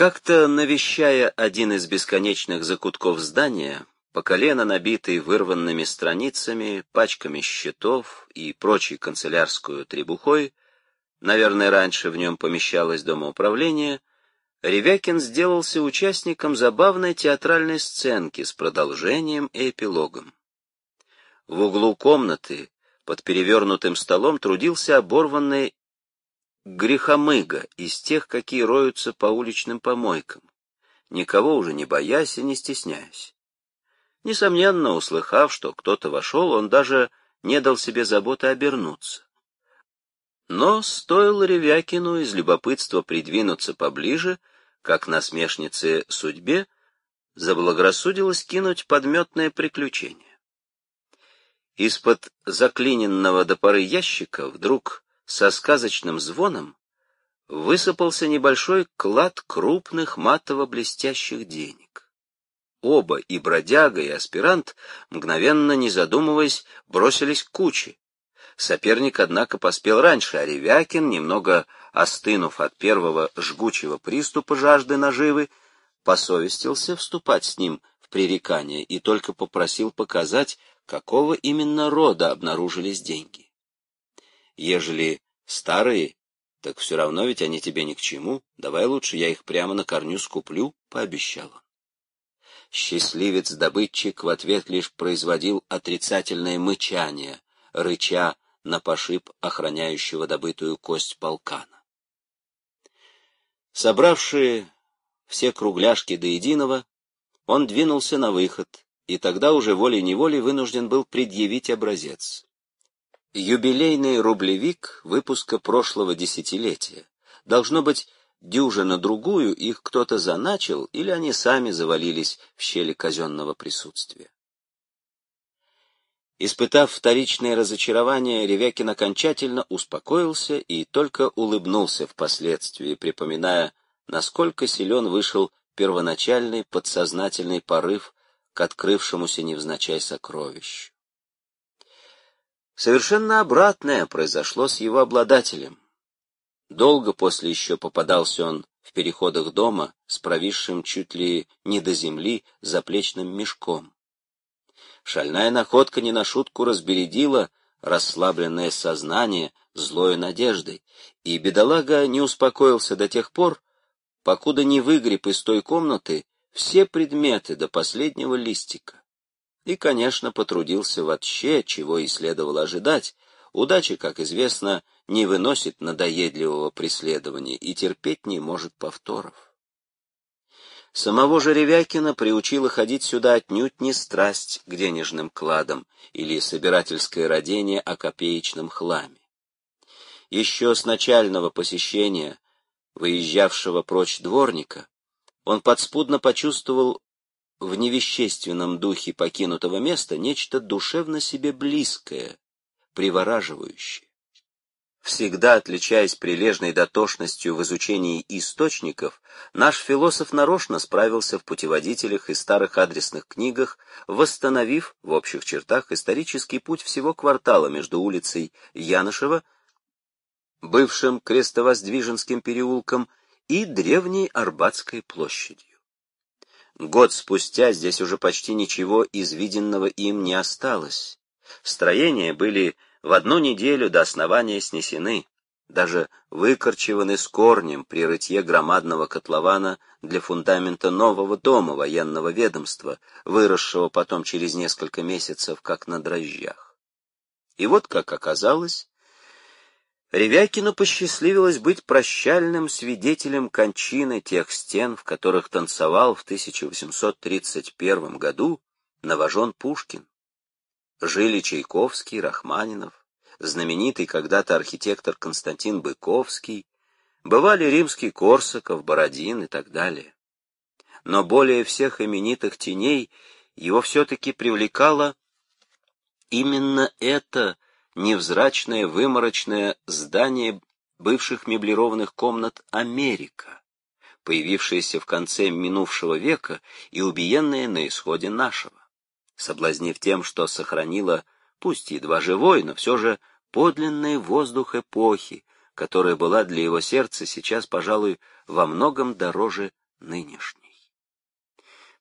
Как-то навещая один из бесконечных закутков здания, по колено набитый вырванными страницами, пачками счетов и прочей канцелярскую требухой, наверное, раньше в нем помещалось домоуправление, Ревякин сделался участником забавной театральной сценки с продолжением и эпилогом. В углу комнаты под перевернутым столом трудился оборванный грехомыга из тех, какие роются по уличным помойкам, никого уже не боясь и не стесняясь. Несомненно, услыхав, что кто-то вошел, он даже не дал себе заботы обернуться. Но стоило Ревякину из любопытства придвинуться поближе, как насмешнице судьбе заблагорассудилось кинуть подметное приключение. Из-под заклиненного до поры ящика вдруг со сказочным звоном высыпался небольшой клад крупных матово-блестящих денег. Оба, и бродяга, и аспирант, мгновенно не задумываясь, бросились к куче. Соперник, однако, поспел раньше, а Ревякин, немного остынув от первого жгучего приступа жажды наживы, посовестился вступать с ним в пререкание и только попросил показать, какого именно рода обнаружились деньги. Ежели старые, так все равно ведь они тебе ни к чему. Давай лучше я их прямо на корню скуплю, — пообещал он. Счастливец-добытчик в ответ лишь производил отрицательное мычание, рыча на пошиб охраняющего добытую кость полкана. Собравшие все кругляшки до единого, он двинулся на выход, и тогда уже волей-неволей вынужден был предъявить образец. Юбилейный рублевик выпуска прошлого десятилетия. Должно быть, дюжина другую их кто-то заначил, или они сами завалились в щели казенного присутствия. Испытав вторичное разочарование, Ревякин окончательно успокоился и только улыбнулся впоследствии, припоминая, насколько силен вышел первоначальный подсознательный порыв к открывшемуся невзначай сокровищу. Совершенно обратное произошло с его обладателем. Долго после еще попадался он в переходах дома с провисшим чуть ли не до земли заплечным мешком. Шальная находка не на шутку разбередила расслабленное сознание злой надеждой, и бедолага не успокоился до тех пор, покуда не выгреб из той комнаты все предметы до последнего листика. И, конечно, потрудился вообще, чего и следовало ожидать. Удача, как известно, не выносит надоедливого преследования и терпеть не может повторов. Самого же Ревякина приучила ходить сюда отнюдь не страсть к денежным кладам или собирательское родение о копеечном хламе. Еще с начального посещения, выезжавшего прочь дворника, он подспудно почувствовал в невещественном духе покинутого места нечто душевно себе близкое, привораживающее. Всегда отличаясь прилежной дотошностью в изучении источников, наш философ нарочно справился в путеводителях и старых адресных книгах, восстановив в общих чертах исторический путь всего квартала между улицей Янышева, бывшим Крестовоздвиженским переулком, и древней Арбатской площадью. Год спустя здесь уже почти ничего из виденного им не осталось. Строения были в одну неделю до основания снесены, даже выкорчеваны с корнем при рытье громадного котлована для фундамента нового дома военного ведомства, выросшего потом через несколько месяцев, как на дрожжах. И вот, как оказалось, Ревякину посчастливилось быть прощальным свидетелем кончины тех стен, в которых танцевал в 1831 году новожен Пушкин. Жили Чайковский, Рахманинов, знаменитый когда-то архитектор Константин Быковский, бывали римский Корсаков, Бородин и так далее. Но более всех именитых теней его все-таки привлекало именно это невзрачное выморочное здание бывших меблированных комнат «Америка», появившееся в конце минувшего века и убиенное на исходе нашего, соблазнив тем, что сохранило, пусть едва живой, но все же подлинный воздух эпохи, которая была для его сердца сейчас, пожалуй, во многом дороже нынешней.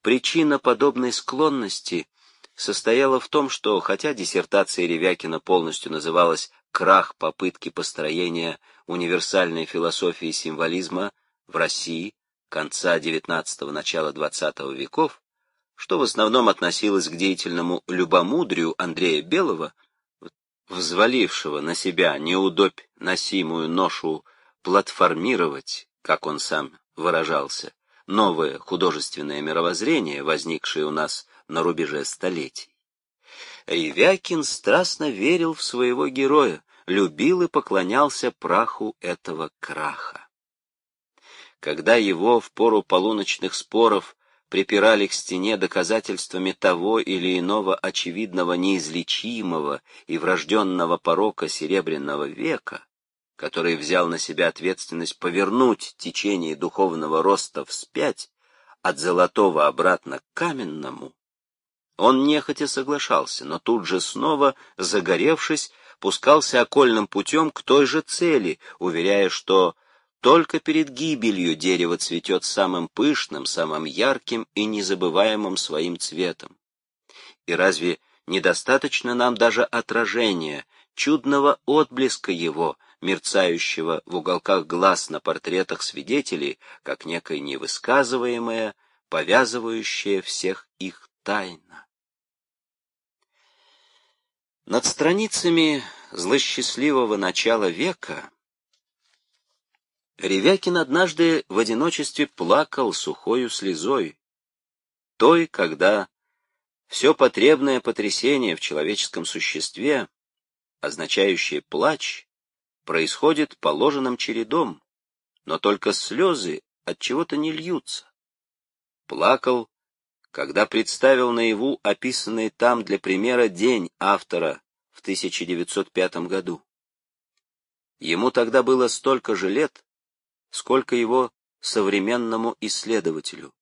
Причина подобной склонности состояла в том, что, хотя диссертация Ревякина полностью называлась «Крах попытки построения универсальной философии символизма в России конца XIX – начала XX веков», что в основном относилось к деятельному любомудрию Андрея Белого, взвалившего на себя неудобь носимую ношу платформировать, как он сам выражался, новое художественное мировоззрение, возникшее у нас на рубеже столетий. Ревякин страстно верил в своего героя, любил и поклонялся праху этого краха. Когда его в пору полуночных споров припирали к стене доказательствами того или иного очевидного неизлечимого и врожденного порока Серебряного века, который взял на себя ответственность повернуть течение духовного роста вспять от золотого обратно к каменному, он нехотя соглашался, но тут же снова, загоревшись, пускался окольным путем к той же цели, уверяя, что только перед гибелью дерево цветет самым пышным, самым ярким и незабываемым своим цветом. И разве недостаточно нам даже отражения, чудного отблеска его, мерцающего в уголках глаз на портретах свидетелей, как некое невысказываемое, повязывающее всех их тайна. Над страницами злосчастливого начала века Ревякин однажды в одиночестве плакал сухою слезой, той, когда все потребное потрясение в человеческом существе, означающее плач, происходит положенным чередом, но только слезы от чего-то не льются. Плакал, когда представил наяву описанный там для примера день автора в 1905 году. Ему тогда было столько же лет, сколько его современному исследователю,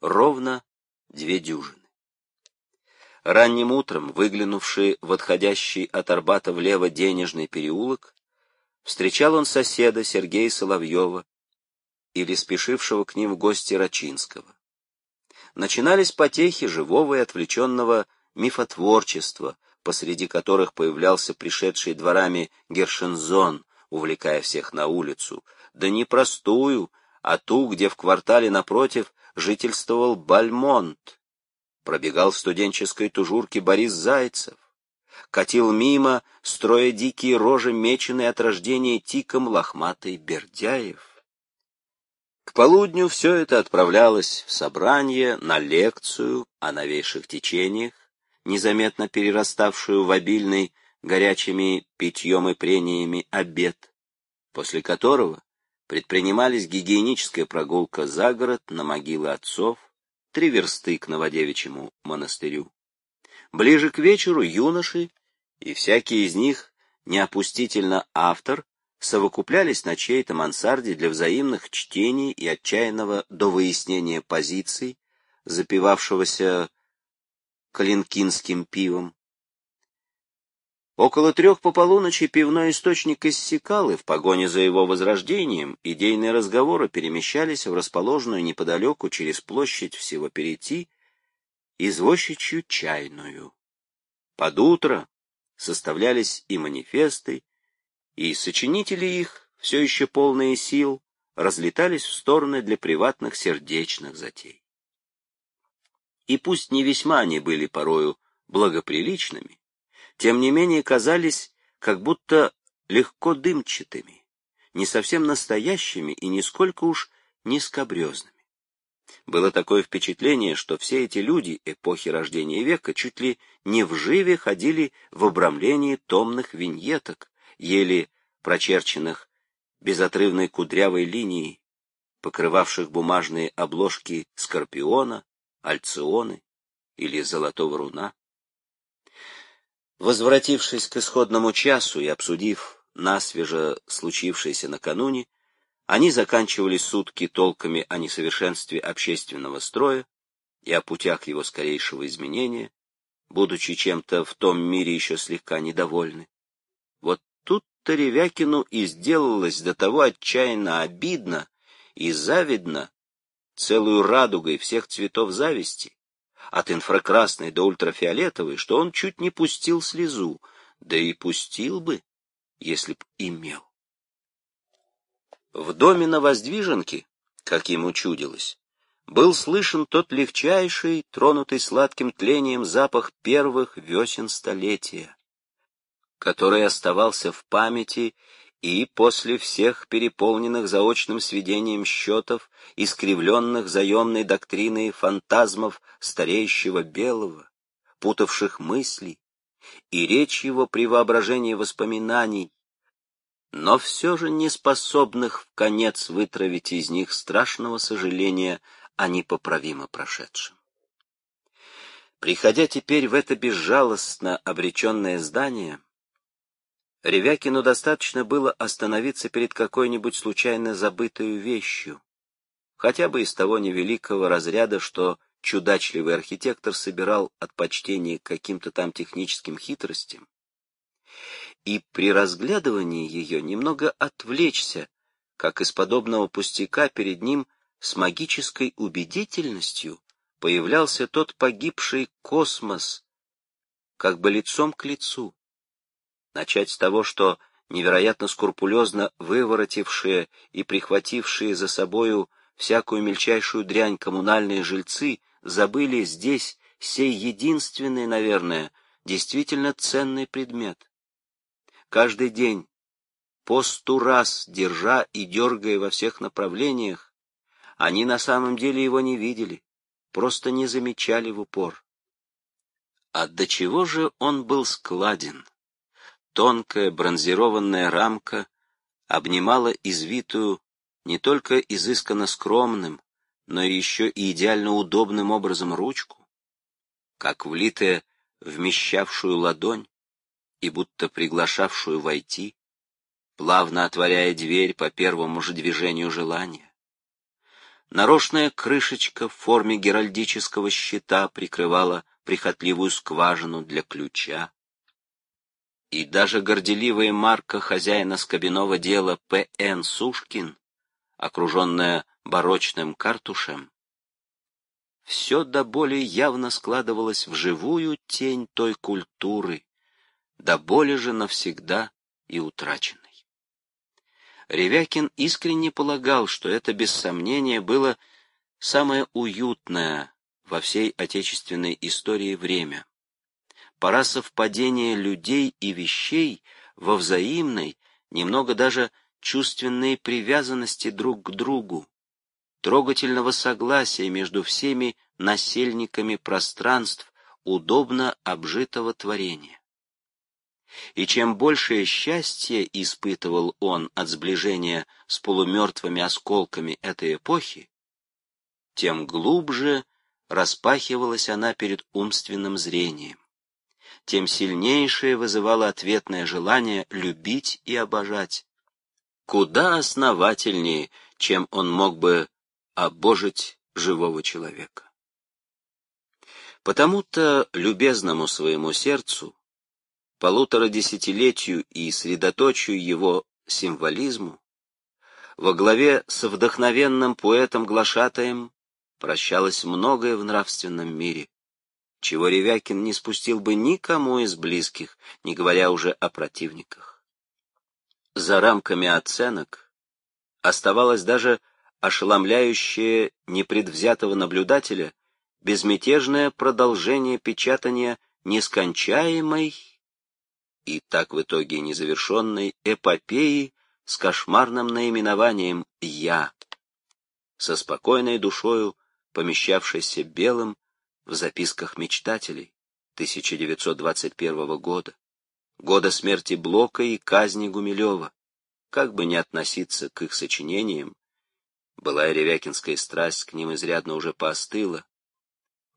ровно две дюжины. Ранним утром, выглянувший в отходящий от Арбата влево денежный переулок, встречал он соседа Сергея Соловьева или спешившего к ним в гости Рачинского. Начинались потехи живого и отвлеченного мифотворчества, посреди которых появлялся пришедший дворами Гершензон, увлекая всех на улицу, да не простую, а ту, где в квартале напротив жительствовал Бальмонт. Пробегал в студенческой тужурке Борис Зайцев. Катил мимо, строя дикие рожи, меченые от рождения тиком лохматый Бердяев. К полудню все это отправлялось в собрание, на лекцию о новейших течениях, незаметно перераставшую в обильный горячими питьем и прениями обед, после которого предпринимались гигиеническая прогулка за город на могилы отцов, три версты к Новодевичьему монастырю. Ближе к вечеру юноши, и всякий из них, неопустительно автор, совокуплялись на чьей-то мансарде для взаимных чтений и отчаянного до выяснения позиций, запивавшегося калинкинским пивом, Около трех по полуночи пивной источник иссякал, и в погоне за его возрождением идейные разговоры перемещались в расположенную неподалеку через площадь всего перейти извозчичью чайную. Под утро составлялись и манифесты, и сочинители их, все еще полные сил, разлетались в стороны для приватных сердечных затей. И пусть не весьма они были порою благоприличными, тем не менее казались как будто легко дымчатыми, не совсем настоящими и нисколько уж не скобрезными. Было такое впечатление, что все эти люди эпохи рождения века чуть ли не вживе ходили в обрамлении томных виньеток, еле прочерченных безотрывной кудрявой линией, покрывавших бумажные обложки Скорпиона, Альционы или Золотого Руна. Возвратившись к исходному часу и обсудив насвеже случившееся накануне, они заканчивали сутки толками о несовершенстве общественного строя и о путях его скорейшего изменения, будучи чем-то в том мире еще слегка недовольны. Ревякину и сделалось до того отчаянно обидно и завидно, целую радугой всех цветов зависти, от инфракрасной до ультрафиолетовой, что он чуть не пустил слезу, да и пустил бы, если б имел. В доме на Воздвиженке, как ему чудилось, был слышен тот легчайший, тронутый сладким тлением запах первых весен столетия, который оставался в памяти и после всех переполненных заочным сведением счетов, искривленных заемной доктриной фантазмов стареющего белого, путавших мысли, и речь его при воображении воспоминаний, но все же не способных в конец вытравить из них страшного сожаления о непоправимо прошедшем. Приходя теперь в это безжалостно обреченное здание, Ревякину достаточно было остановиться перед какой-нибудь случайно забытой вещью, хотя бы из того невеликого разряда, что чудачливый архитектор собирал от почтения к каким-то там техническим хитростям, и при разглядывании ее немного отвлечься, как из подобного пустяка перед ним с магической убедительностью появлялся тот погибший космос, как бы лицом к лицу. Начать с того, что невероятно скрупулезно выворотившие и прихватившие за собою всякую мельчайшую дрянь коммунальные жильцы забыли здесь сей единственный, наверное, действительно ценный предмет. Каждый день, по сту раз держа и дергая во всех направлениях, они на самом деле его не видели, просто не замечали в упор. А до чего же он был складен? Тонкая бронзированная рамка обнимала извитую не только изысканно скромным, но еще и идеально удобным образом ручку, как влитая вмещавшую ладонь и будто приглашавшую войти, плавно отворяя дверь по первому же движению желания. Нарочная крышечка в форме геральдического щита прикрывала прихотливую скважину для ключа и даже горделивая марка хозяина скобяного дела П.Н. Сушкин, окруженная барочным картушем, все до более явно складывалось в живую тень той культуры, до более же навсегда и утраченной. Ревякин искренне полагал, что это без сомнения было самое уютное во всей отечественной истории время пора совпадения людей и вещей во взаимной, немного даже чувственной привязанности друг к другу, трогательного согласия между всеми насельниками пространств удобно обжитого творения. И чем большее счастье испытывал он от сближения с полумертвыми осколками этой эпохи, тем глубже распахивалась она перед умственным зрением тем сильнейшее вызывало ответное желание любить и обожать. Куда основательнее, чем он мог бы обожить живого человека. Потому-то любезному своему сердцу, полутора десятилетию и средоточию его символизму, во главе со вдохновенным поэтом-глашатаем прощалось многое в нравственном мире, чего Ревякин не спустил бы никому из близких, не говоря уже о противниках. За рамками оценок оставалось даже ошеломляющее непредвзятого наблюдателя безмятежное продолжение печатания нескончаемой и так в итоге незавершенной эпопеи с кошмарным наименованием «Я», со спокойной душою, помещавшейся белым, в записках мечтателей 1921 года, года смерти Блока и казни Гумилева, как бы не относиться к их сочинениям, былая ревякинская страсть к ним изрядно уже поостыла,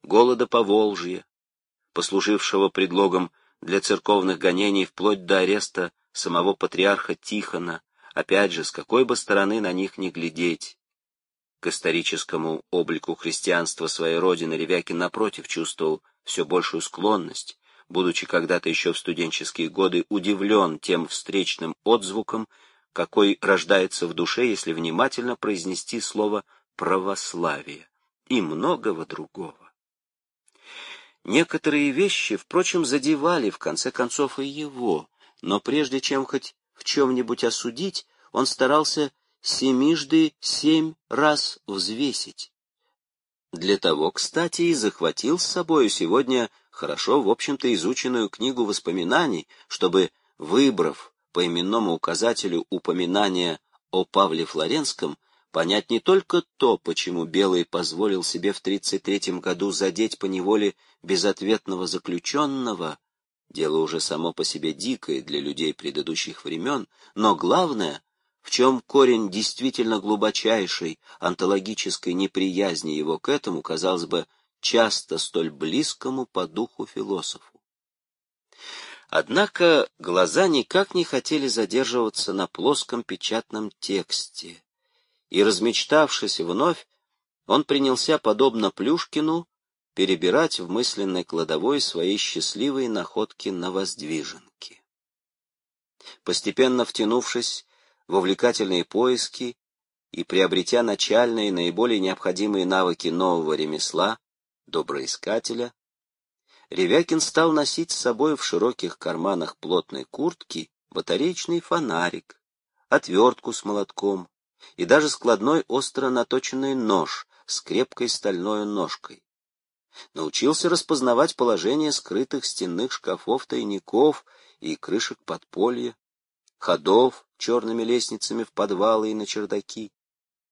голода по Волжье, послужившего предлогом для церковных гонений вплоть до ареста самого патриарха Тихона, опять же, с какой бы стороны на них не глядеть, к историческому облику христианства своей родины Ревякин, напротив, чувствовал все большую склонность, будучи когда-то еще в студенческие годы удивлен тем встречным отзвуком, какой рождается в душе, если внимательно произнести слово православия и многого другого. Некоторые вещи, впрочем, задевали в конце концов и его, но прежде чем хоть в чем-нибудь осудить, он старался семижды семь раз взвесить. Для того, кстати, и захватил с собою сегодня хорошо, в общем-то, изученную книгу воспоминаний, чтобы, выбрав по именному указателю упоминания о Павле Флоренском, понять не только то, почему Белый позволил себе в 33 году задеть по неволе безответного заключенного, дело уже само по себе дикое для людей предыдущих времен, но главное, в чем корень действительно глубочайшей онтологической неприязни его к этому, казалось бы, часто столь близкому по духу философу. Однако глаза никак не хотели задерживаться на плоском печатном тексте, и, размечтавшись вновь, он принялся, подобно Плюшкину, перебирать в мысленной кладовой свои счастливые находки на воздвиженке. Постепенно втянувшись в увлекательные поиски и приобретя начальные наиболее необходимые навыки нового ремесла, доброискателя, Ревякин стал носить с собой в широких карманах плотной куртки батареечный фонарик, отвертку с молотком и даже складной остро наточенный нож с крепкой стальной ножкой. Научился распознавать положение скрытых стенных шкафов-тайников и крышек подполья, ходов черными лестницами в подвалы и на чердаки.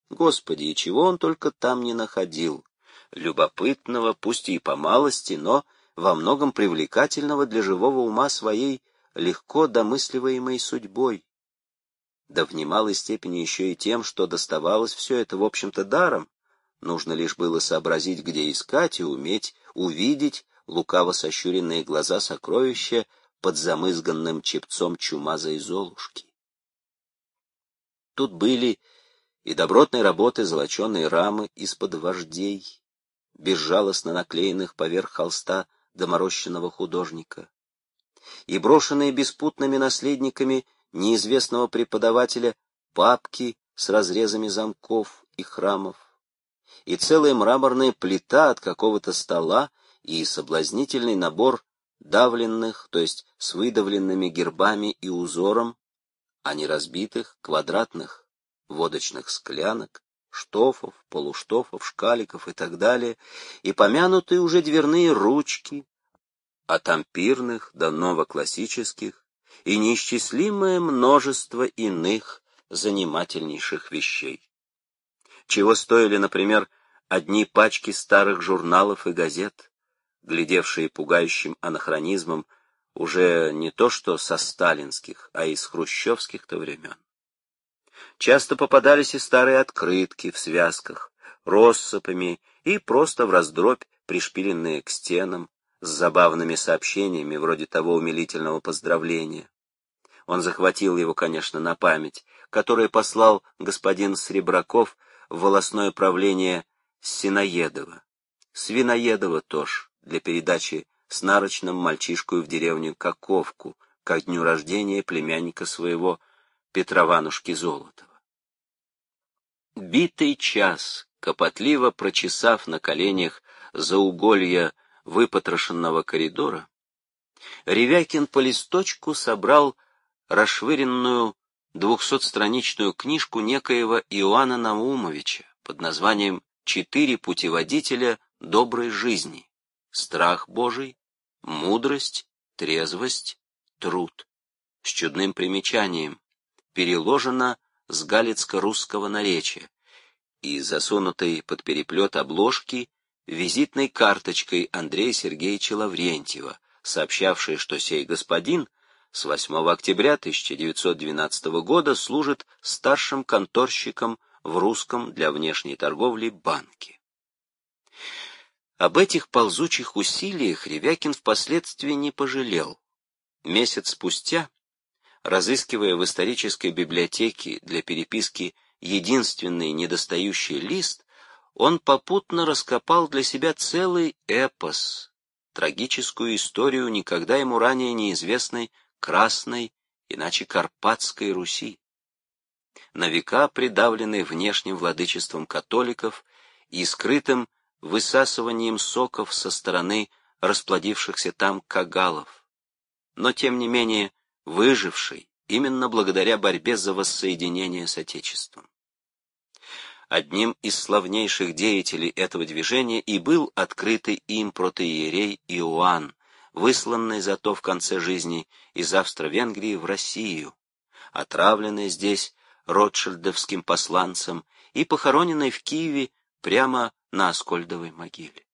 Господи, и чего он только там не находил! Любопытного, пусть и по малости, но во многом привлекательного для живого ума своей легко домысливаемой судьбой. Да в немалой степени еще и тем, что доставалось все это, в общем-то, даром. Нужно лишь было сообразить, где искать, и уметь увидеть лукаво сощуренные глаза сокровища под замызганным чепцом чумазой золушки. Тут были и добротные работы золоченые рамы из-под вождей, безжалостно наклеенных поверх холста доморощенного художника. И брошенные беспутными наследниками неизвестного преподавателя папки с разрезами замков и храмов, и целая мраморная плита от какого-то стола и соблазнительный набор давленных, то есть с выдавленными гербами и узором, а не разбитых, квадратных водочных склянок, штофов, полуштофов, шкаликов и так далее, и помянутые уже дверные ручки, от ампирных до новоклассических, и неисчислимое множество иных занимательнейших вещей. Чего стоили, например, одни пачки старых журналов и газет, глядевшие пугающим анахронизмом уже не то что со сталинских, а из хрущевских-то времен. Часто попадались и старые открытки в связках, россыпами и просто в раздробь, пришпиленные к стенам, с забавными сообщениями, вроде того умилительного поздравления. Он захватил его, конечно, на память, которое послал господин Сребраков в волосное правление Синоедова. Свиноедова тоже, для передачи с нарочным мальчишкой в деревню Каковку, ко дню рождения племянника своего Петрованушки Золотова. Битый час, копотливо прочесав на коленях зауголья выпотрошенного коридора, Ревякин по листочку собрал расшвыренную двухсотстраничную книжку некоего Иоанна Наумовича под названием «Четыре путеводителя доброй жизни. Страх Божий, мудрость, трезвость, труд». С чудным примечанием переложено с галицко-русского наречия и засунутой под переплет обложки визитной карточкой Андрея Сергеевича Лаврентьева, сообщавшей, что сей господин с 8 октября 1912 года служит старшим конторщиком в русском для внешней торговли банке. Об этих ползучих усилиях Ревякин впоследствии не пожалел. Месяц спустя разыскивая в исторической библиотеке для переписки единственный недостающий лист, он попутно раскопал для себя целый эпос, трагическую историю никогда ему ранее неизвестной Красной, иначе Карпатской Руси. на века придавленный внешним владычеством католиков и скрытым высасыванием соков со стороны расплодившихся там кагалов, но тем не менее выживший именно благодаря борьбе за воссоединение с Отечеством. Одним из славнейших деятелей этого движения и был открытый им протоиерей Иоанн, высланный зато в конце жизни из Австро-Венгрии в Россию, отравленный здесь ротшильдовским посланцем и похороненный в Киеве прямо на Аскольдовой могиле.